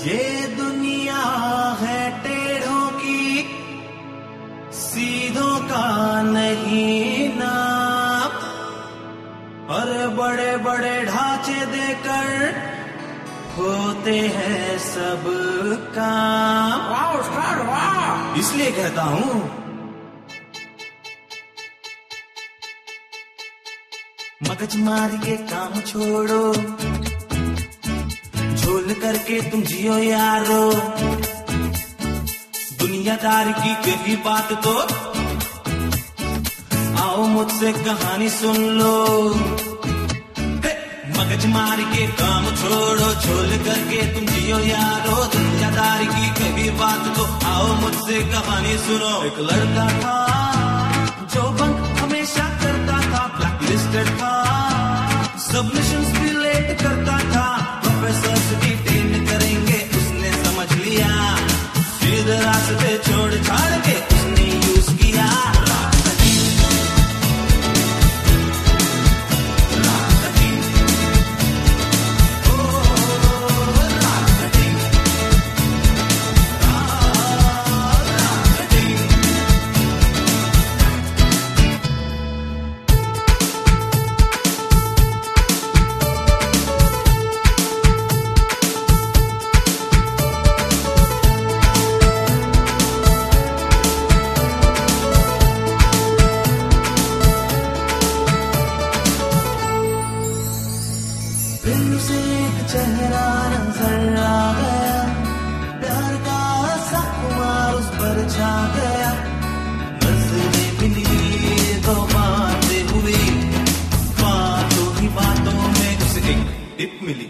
ये दुनिया है टेढ़ों की सीधों का नहीं नाम और बड़े बड़े ढांचे देकर होते हैं सब काम। वाह उस्ताद वाह। इसलिए कहता हूँ मगज मार के काम छोड़ो। झोल करके तुम जियो यारो। दुनियादार की कही बात तो। आओ मुझसे कहानी सुन लो। मगज मार के काम छोड़ो, झोल करके तुम जियो यारो। दुनियादार की कही बात तो आओ मुझसे कहानी सुनो। एक लड़का था जो बंक हमेशा करता था ब्लैक लिस्टेड था। सबमिशन चेहरा नज़र आ गया प्यार का सा कुमार उस पर छा गया। नज़रें मिली तो बातें हुई। बातों ही बातों में उसे टिप मिली।